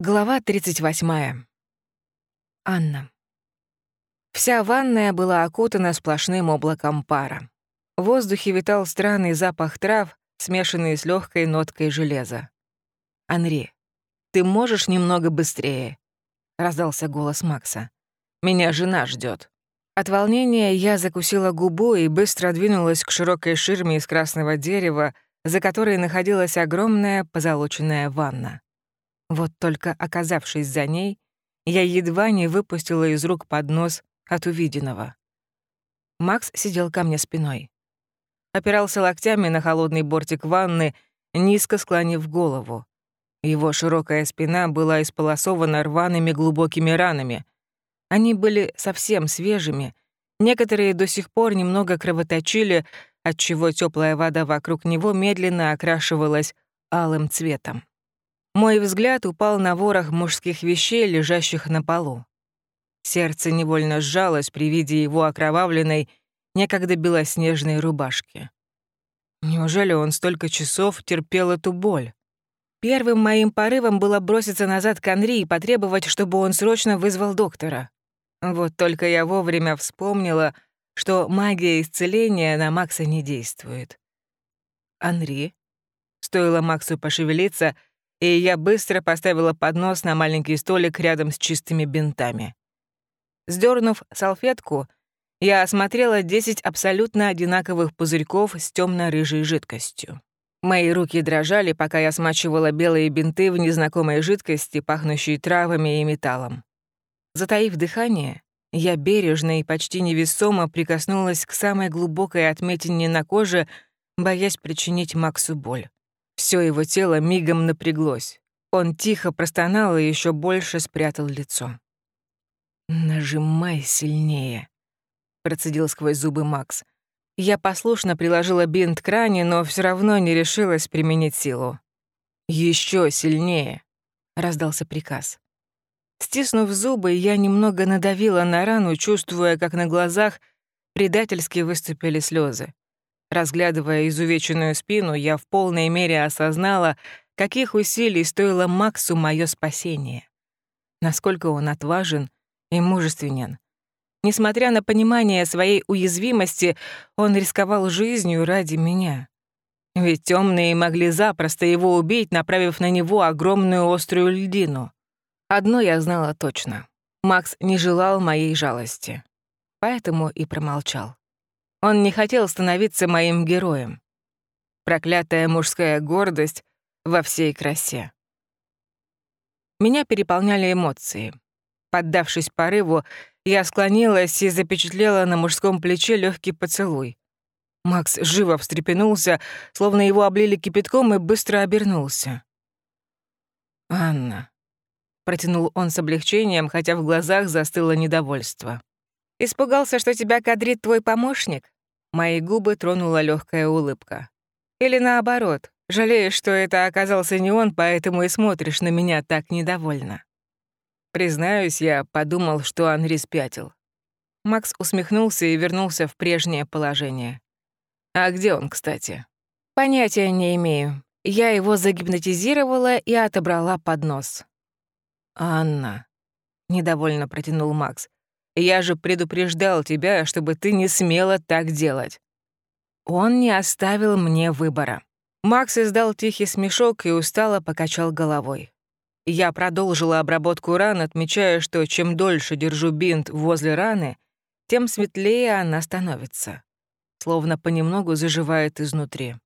Глава 38. Анна. Вся ванная была окутана сплошным облаком пара. В воздухе витал странный запах трав, смешанный с легкой ноткой железа. «Анри, ты можешь немного быстрее?» — раздался голос Макса. «Меня жена ждет. От волнения я закусила губу и быстро двинулась к широкой ширме из красного дерева, за которой находилась огромная позолоченная ванна. Вот только оказавшись за ней, я едва не выпустила из рук поднос от увиденного. Макс сидел ко мне спиной. Опирался локтями на холодный бортик ванны, низко склонив голову. Его широкая спина была исполосована рваными глубокими ранами. Они были совсем свежими, некоторые до сих пор немного кровоточили, отчего теплая вода вокруг него медленно окрашивалась алым цветом. Мой взгляд упал на ворох мужских вещей, лежащих на полу. Сердце невольно сжалось при виде его окровавленной, некогда белоснежной рубашки. Неужели он столько часов терпел эту боль? Первым моим порывом было броситься назад к Анри и потребовать, чтобы он срочно вызвал доктора. Вот только я вовремя вспомнила, что магия исцеления на Макса не действует. «Анри?» Стоило Максу пошевелиться — и я быстро поставила поднос на маленький столик рядом с чистыми бинтами. Сдернув салфетку, я осмотрела 10 абсолютно одинаковых пузырьков с темно рыжей жидкостью. Мои руки дрожали, пока я смачивала белые бинты в незнакомой жидкости, пахнущей травами и металлом. Затаив дыхание, я бережно и почти невесомо прикоснулась к самой глубокой отметине на коже, боясь причинить Максу боль. Все его тело мигом напряглось. Он тихо простонал и еще больше спрятал лицо. «Нажимай сильнее», — процедил сквозь зубы Макс. Я послушно приложила бинт к ране, но все равно не решилась применить силу. Еще сильнее», — раздался приказ. Стиснув зубы, я немного надавила на рану, чувствуя, как на глазах предательски выступили слезы. Разглядывая изувеченную спину, я в полной мере осознала, каких усилий стоило Максу мое спасение. Насколько он отважен и мужественен. Несмотря на понимание своей уязвимости, он рисковал жизнью ради меня. Ведь темные могли запросто его убить, направив на него огромную острую льдину. Одно я знала точно. Макс не желал моей жалости. Поэтому и промолчал. Он не хотел становиться моим героем. Проклятая мужская гордость во всей красе. Меня переполняли эмоции. Поддавшись порыву, я склонилась и запечатлела на мужском плече легкий поцелуй. Макс живо встрепенулся, словно его облили кипятком, и быстро обернулся. «Анна», — протянул он с облегчением, хотя в глазах застыло недовольство. Испугался, что тебя кадрит твой помощник? Мои губы тронула легкая улыбка. Или наоборот, жалеешь, что это оказался не он, поэтому и смотришь на меня так недовольно. Признаюсь, я подумал, что Анри спятил. Макс усмехнулся и вернулся в прежнее положение. А где он, кстати? Понятия не имею. Я его загипнотизировала и отобрала поднос. «Анна», — недовольно протянул Макс, я же предупреждал тебя, чтобы ты не смела так делать». Он не оставил мне выбора. Макс издал тихий смешок и устало покачал головой. Я продолжила обработку ран, отмечая, что чем дольше держу бинт возле раны, тем светлее она становится, словно понемногу заживает изнутри.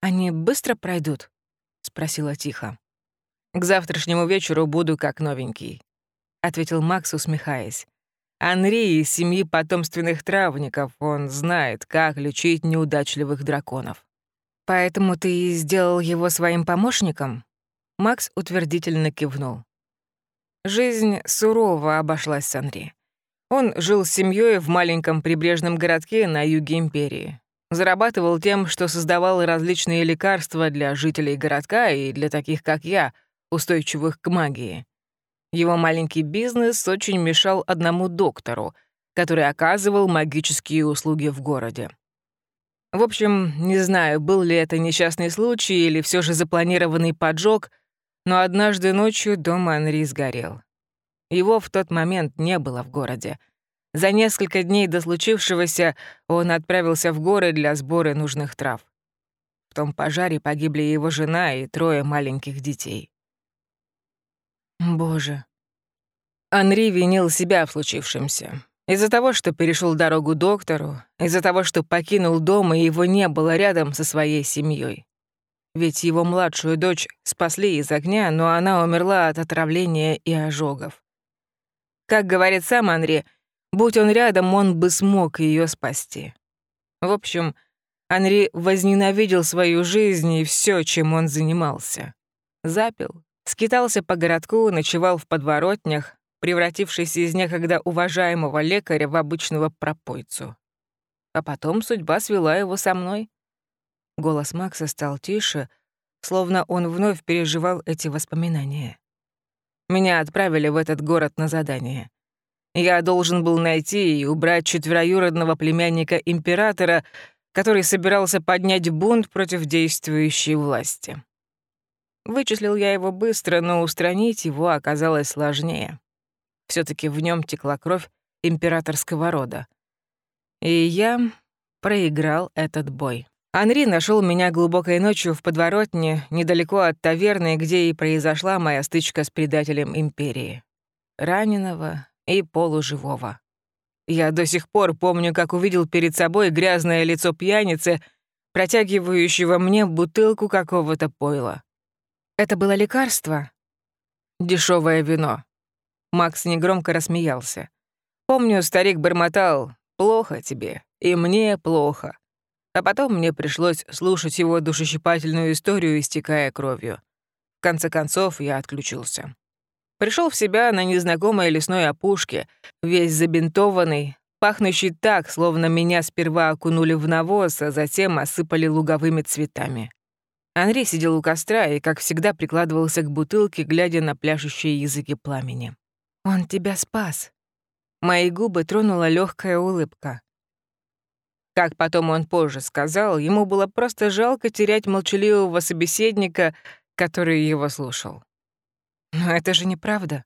«Они быстро пройдут?» — спросила тихо. «К завтрашнему вечеру буду как новенький ответил Макс, усмехаясь. Анри из семьи потомственных травников, он знает, как лечить неудачливых драконов. Поэтому ты сделал его своим помощником? Макс утвердительно кивнул. Жизнь сурово обошлась с Анри. Он жил с семьей в маленьком прибрежном городке на юге империи. Зарабатывал тем, что создавал различные лекарства для жителей городка и для таких, как я, устойчивых к магии. Его маленький бизнес очень мешал одному доктору, который оказывал магические услуги в городе. В общем, не знаю, был ли это несчастный случай или все же запланированный поджог, Но однажды ночью дом Анри сгорел. Его в тот момент не было в городе. За несколько дней до случившегося он отправился в горы для сбора нужных трав. В том пожаре погибли его жена и трое маленьких детей. Боже. Анри винил себя в случившемся. Из-за того, что перешел дорогу доктору, из-за того, что покинул дом, и его не было рядом со своей семьей. Ведь его младшую дочь спасли из огня, но она умерла от отравления и ожогов. Как говорит сам Анри, будь он рядом, он бы смог ее спасти. В общем, Анри возненавидел свою жизнь и все, чем он занимался. Запил, скитался по городку, ночевал в подворотнях, превратившись из некогда уважаемого лекаря в обычного пропойцу. А потом судьба свела его со мной. Голос Макса стал тише, словно он вновь переживал эти воспоминания. Меня отправили в этот город на задание. Я должен был найти и убрать четвероюродного племянника императора, который собирался поднять бунт против действующей власти. Вычислил я его быстро, но устранить его оказалось сложнее. Все таки в нем текла кровь императорского рода. И я проиграл этот бой. Анри нашел меня глубокой ночью в подворотне, недалеко от таверны, где и произошла моя стычка с предателем Империи. Раненого и полуживого. Я до сих пор помню, как увидел перед собой грязное лицо пьяницы, протягивающего мне бутылку какого-то пойла. Это было лекарство? Дешевое вино. Макс негромко рассмеялся. Помню, старик бормотал «Плохо тебе, и мне плохо». А потом мне пришлось слушать его душещипательную историю, истекая кровью. В конце концов, я отключился. Пришел в себя на незнакомой лесной опушке, весь забинтованный, пахнущий так, словно меня сперва окунули в навоз, а затем осыпали луговыми цветами. Анри сидел у костра и, как всегда, прикладывался к бутылке, глядя на пляшущие языки пламени. «Он тебя спас». Мои губы тронула легкая улыбка. Как потом он позже сказал, ему было просто жалко терять молчаливого собеседника, который его слушал. Но это же неправда.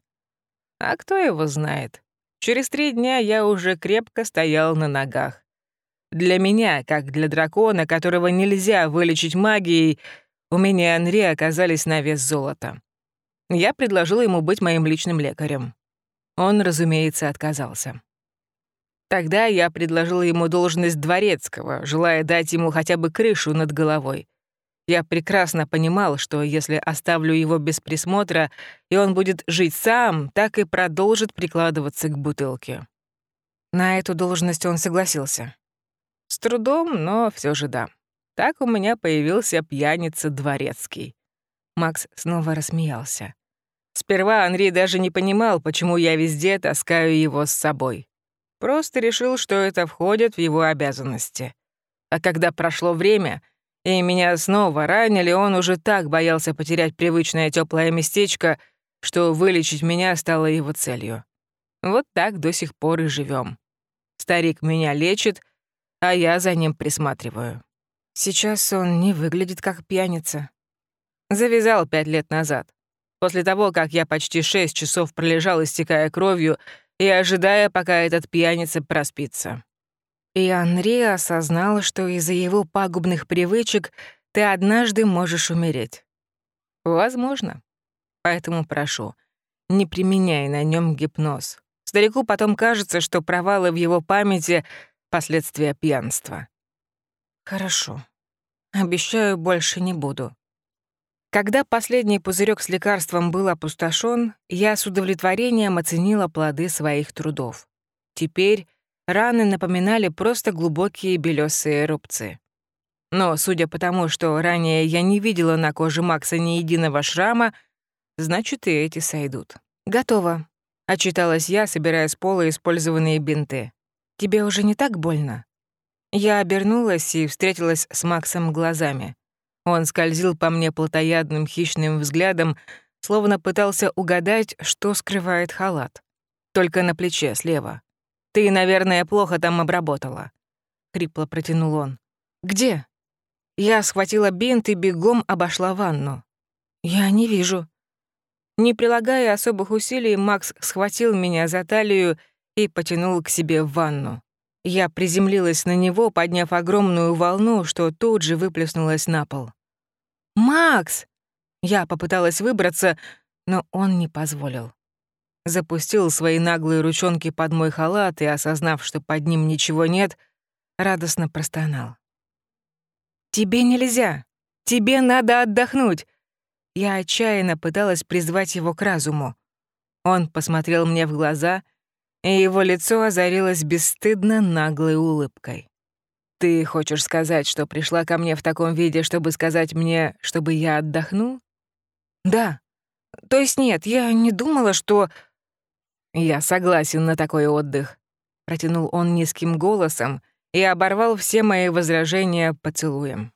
А кто его знает? Через три дня я уже крепко стоял на ногах. Для меня, как для дракона, которого нельзя вылечить магией, у меня Анри оказались на вес золота. Я предложил ему быть моим личным лекарем. Он, разумеется, отказался. Тогда я предложил ему должность дворецкого, желая дать ему хотя бы крышу над головой. Я прекрасно понимал, что если оставлю его без присмотра, и он будет жить сам, так и продолжит прикладываться к бутылке. На эту должность он согласился. С трудом, но все же да. Так у меня появился пьяница дворецкий. Макс снова рассмеялся. Сперва Анри даже не понимал, почему я везде таскаю его с собой. Просто решил, что это входит в его обязанности. А когда прошло время, и меня снова ранили, он уже так боялся потерять привычное теплое местечко, что вылечить меня стало его целью. Вот так до сих пор и живем. Старик меня лечит, а я за ним присматриваю. Сейчас он не выглядит как пьяница. Завязал пять лет назад. После того, как я почти шесть часов пролежал, истекая кровью, и ожидая, пока этот пьяница проспится. И Анри осознал, что из-за его пагубных привычек ты однажды можешь умереть. Возможно. Поэтому прошу, не применяй на нем гипноз. Старику потом кажется, что провалы в его памяти — последствия пьянства. Хорошо. Обещаю, больше не буду. Когда последний пузырек с лекарством был опустошен, я с удовлетворением оценила плоды своих трудов. Теперь раны напоминали просто глубокие белесые рубцы. Но, судя по тому, что ранее я не видела на коже Макса ни единого шрама, значит, и эти сойдут. «Готово», — отчиталась я, собирая с пола использованные бинты. «Тебе уже не так больно?» Я обернулась и встретилась с Максом глазами. Он скользил по мне плотоядным хищным взглядом, словно пытался угадать, что скрывает халат. Только на плече слева. «Ты, наверное, плохо там обработала», — хрипло протянул он. «Где?» Я схватила бинт и бегом обошла ванну. «Я не вижу». Не прилагая особых усилий, Макс схватил меня за талию и потянул к себе в ванну. Я приземлилась на него, подняв огромную волну, что тут же выплеснулась на пол. «Макс!» Я попыталась выбраться, но он не позволил. Запустил свои наглые ручонки под мой халат и, осознав, что под ним ничего нет, радостно простонал. «Тебе нельзя! Тебе надо отдохнуть!» Я отчаянно пыталась призвать его к разуму. Он посмотрел мне в глаза, и его лицо озарилось бесстыдно наглой улыбкой. «Ты хочешь сказать, что пришла ко мне в таком виде, чтобы сказать мне, чтобы я отдохнул?» «Да. То есть нет, я не думала, что...» «Я согласен на такой отдых», — протянул он низким голосом и оборвал все мои возражения поцелуем.